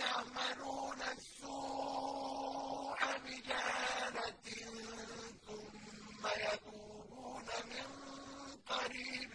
يَعْمَلُونَ السُّوءَ بِجَهَالَةٍ ثُمَّ يَتُوبُونَ مِن قَرِيبٍ